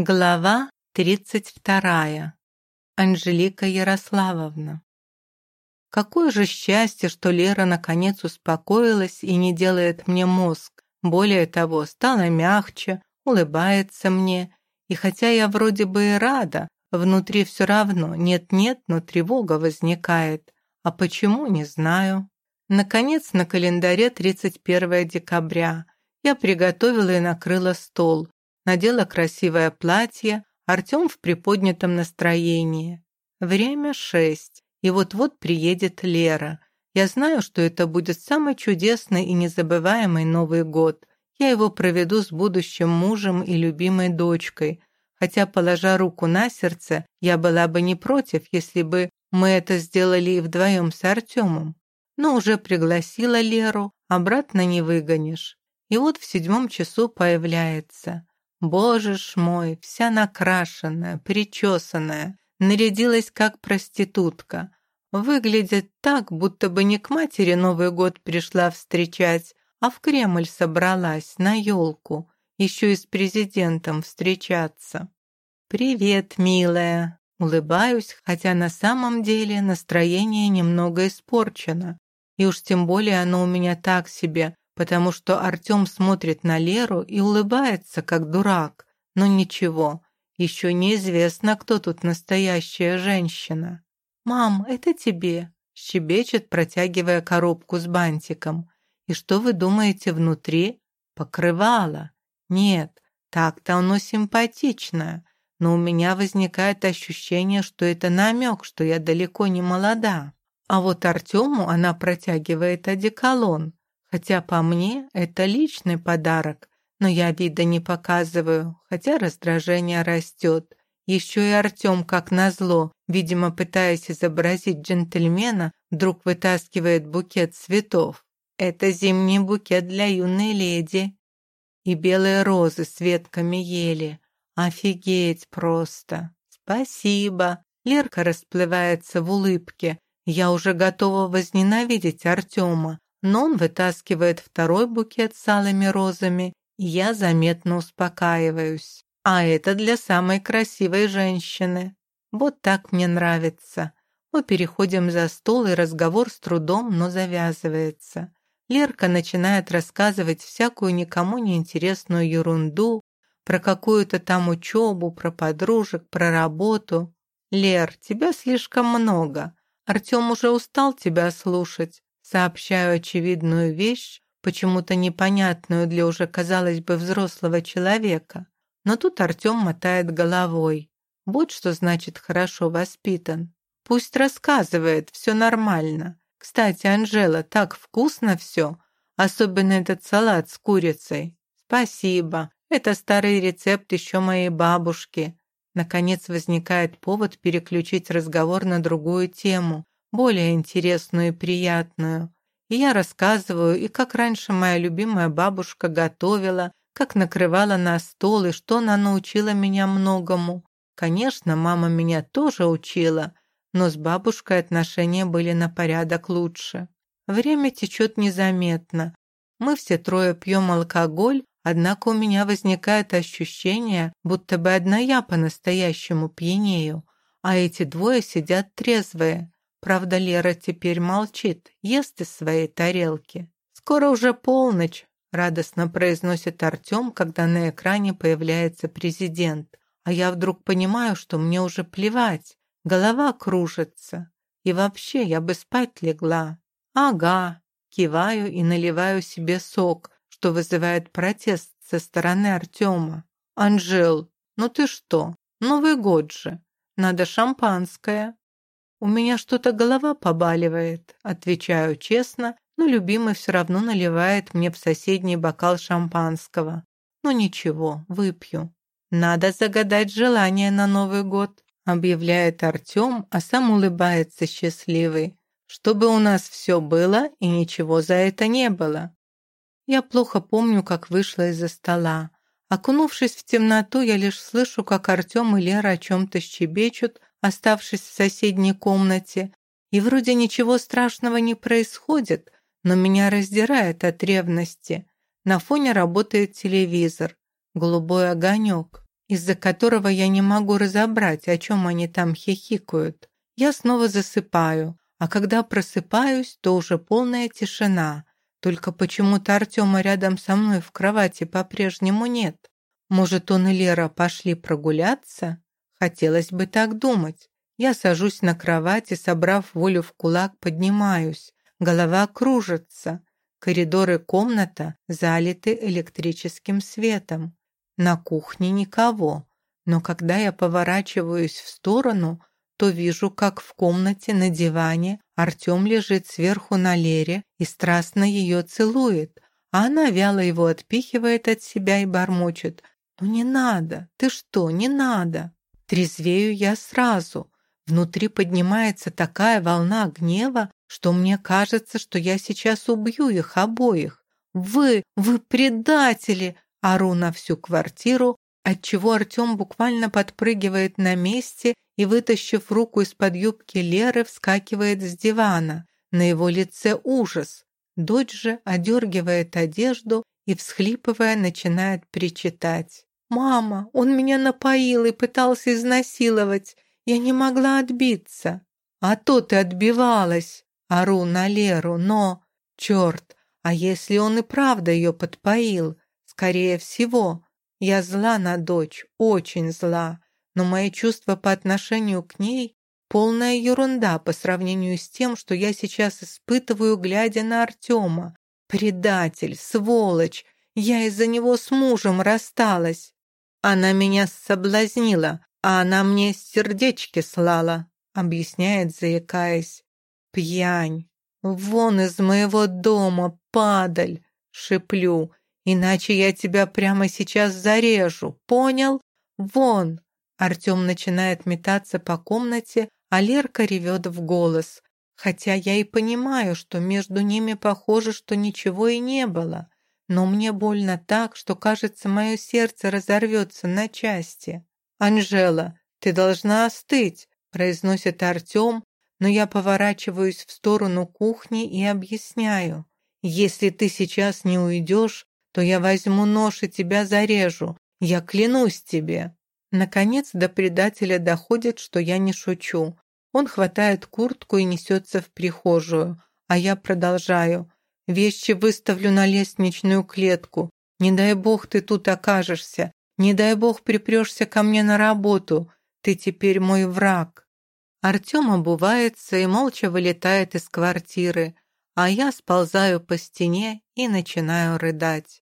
Глава 32. Анжелика Ярославовна. Какое же счастье, что Лера наконец успокоилась и не делает мне мозг. Более того, стала мягче, улыбается мне. И хотя я вроде бы и рада, внутри все равно нет-нет, но тревога возникает. А почему, не знаю. Наконец, на календаре 31 декабря. Я приготовила и накрыла стол надела красивое платье, Артем в приподнятом настроении. Время шесть, и вот-вот приедет Лера. Я знаю, что это будет самый чудесный и незабываемый Новый год. Я его проведу с будущим мужем и любимой дочкой. Хотя, положа руку на сердце, я была бы не против, если бы мы это сделали и вдвоем с Артемом. Но уже пригласила Леру, обратно не выгонишь. И вот в седьмом часу появляется. Боже ж мой, вся накрашенная, причесанная, нарядилась как проститутка. Выглядит так, будто бы не к матери Новый год пришла встречать, а в Кремль собралась на елку, еще и с президентом встречаться. «Привет, милая!» Улыбаюсь, хотя на самом деле настроение немного испорчено. И уж тем более оно у меня так себе, потому что Артем смотрит на Леру и улыбается, как дурак. Но ничего, еще неизвестно, кто тут настоящая женщина. «Мам, это тебе», — щебечет, протягивая коробку с бантиком. «И что вы думаете внутри?» «Покрывало». «Нет, так-то оно симпатичное, но у меня возникает ощущение, что это намек, что я далеко не молода. А вот Артему она протягивает одеколон, Хотя по мне это личный подарок, но я вида не показываю, хотя раздражение растет. Еще и Артем, как назло, видимо, пытаясь изобразить джентльмена, вдруг вытаскивает букет цветов. Это зимний букет для юной леди. И белые розы с ветками ели. Офигеть просто. Спасибо. Лерка расплывается в улыбке. Я уже готова возненавидеть Артема, но он вытаскивает второй букет с алыми розами, и я заметно успокаиваюсь. А это для самой красивой женщины. Вот так мне нравится. Мы переходим за стол, и разговор с трудом, но завязывается. Лерка начинает рассказывать всякую никому не интересную ерунду, про какую-то там учебу, про подружек, про работу. «Лер, тебя слишком много. Артем уже устал тебя слушать. Сообщаю очевидную вещь, почему-то непонятную для уже, казалось бы, взрослого человека. Но тут Артем мотает головой. Вот что значит хорошо воспитан. Пусть рассказывает, все нормально. Кстати, Анжела, так вкусно все. Особенно этот салат с курицей. Спасибо. Это старый рецепт еще моей бабушки. Наконец возникает повод переключить разговор на другую тему, более интересную и приятную. И я рассказываю, и как раньше моя любимая бабушка готовила, как накрывала на стол, и что она научила меня многому. Конечно, мама меня тоже учила, но с бабушкой отношения были на порядок лучше. Время течет незаметно. Мы все трое пьем алкоголь, однако у меня возникает ощущение, будто бы одна я по-настоящему пьянею, а эти двое сидят трезвые. Правда, Лера теперь молчит, ест из своей тарелки. «Скоро уже полночь», — радостно произносит Артем, когда на экране появляется президент. А я вдруг понимаю, что мне уже плевать, голова кружится. И вообще я бы спать легла. «Ага», — киваю и наливаю себе сок, что вызывает протест со стороны Артема. «Анжел, ну ты что? Новый год же. Надо шампанское». «У меня что-то голова побаливает», — отвечаю честно, но любимый все равно наливает мне в соседний бокал шампанского. «Ну ничего, выпью». «Надо загадать желание на Новый год», — объявляет Артем, а сам улыбается счастливый. «Чтобы у нас все было и ничего за это не было». Я плохо помню, как вышла из-за стола. Окунувшись в темноту, я лишь слышу, как Артем и Лера о чем-то щебечут, оставшись в соседней комнате, и вроде ничего страшного не происходит, но меня раздирает от ревности. На фоне работает телевизор, голубой огонек. из-за которого я не могу разобрать, о чем они там хихикают. Я снова засыпаю, а когда просыпаюсь, то уже полная тишина. Только почему-то Артема рядом со мной в кровати по-прежнему нет. Может, он и Лера пошли прогуляться? Хотелось бы так думать. Я сажусь на кровати, собрав волю в кулак, поднимаюсь. Голова кружится. Коридоры комната залиты электрическим светом. На кухне никого. Но когда я поворачиваюсь в сторону, то вижу, как в комнате на диване Артем лежит сверху на Лере и страстно ее целует, а она вяло его отпихивает от себя и бормочет. «Ну не надо! Ты что, не надо!» Трезвею я сразу. Внутри поднимается такая волна гнева, что мне кажется, что я сейчас убью их обоих. «Вы, вы предатели!» Ору на всю квартиру, отчего Артем буквально подпрыгивает на месте и, вытащив руку из-под юбки Леры, вскакивает с дивана. На его лице ужас. Дочь же одергивает одежду и, всхлипывая, начинает причитать. «Мама, он меня напоил и пытался изнасиловать. Я не могла отбиться». «А то ты отбивалась!» Ору на Леру, но... Черт, а если он и правда ее подпоил? Скорее всего. Я зла на дочь, очень зла. Но мои чувства по отношению к ней — полная ерунда по сравнению с тем, что я сейчас испытываю, глядя на Артема. Предатель, сволочь. Я из-за него с мужем рассталась. Она меня соблазнила, а она мне сердечки слала, объясняет, заикаясь. Пьянь. Вон из моего дома, падаль, шиплю, иначе я тебя прямо сейчас зарежу, понял? Вон. Артем начинает метаться по комнате, а Лерка ревет в голос. Хотя я и понимаю, что между ними похоже, что ничего и не было но мне больно так, что, кажется, мое сердце разорвется на части. «Анжела, ты должна остыть», – произносит Артем, но я поворачиваюсь в сторону кухни и объясняю. «Если ты сейчас не уйдешь, то я возьму нож и тебя зарежу. Я клянусь тебе». Наконец до предателя доходит, что я не шучу. Он хватает куртку и несется в прихожую, а я продолжаю. Вещи выставлю на лестничную клетку. Не дай бог ты тут окажешься. Не дай бог припрешься ко мне на работу. Ты теперь мой враг». Артем обувается и молча вылетает из квартиры, а я сползаю по стене и начинаю рыдать.